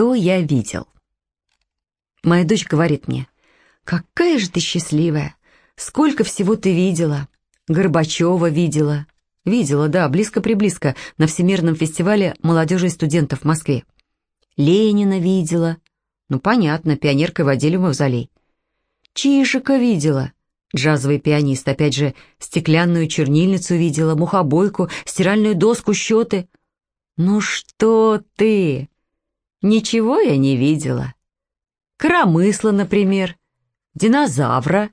что я видел. Моя дочь говорит мне, «Какая же ты счастливая! Сколько всего ты видела! Горбачева видела!» Видела, да, близко-приблизко, на Всемирном фестивале молодежи и студентов в Москве. Ленина видела. Ну, понятно, пионеркой в мавзолей. Чижика видела. Джазовый пианист, опять же, стеклянную чернильницу видела, мухобойку, стиральную доску, счеты. Ну что ты? Ничего я не видела. Коромысла, например, динозавра.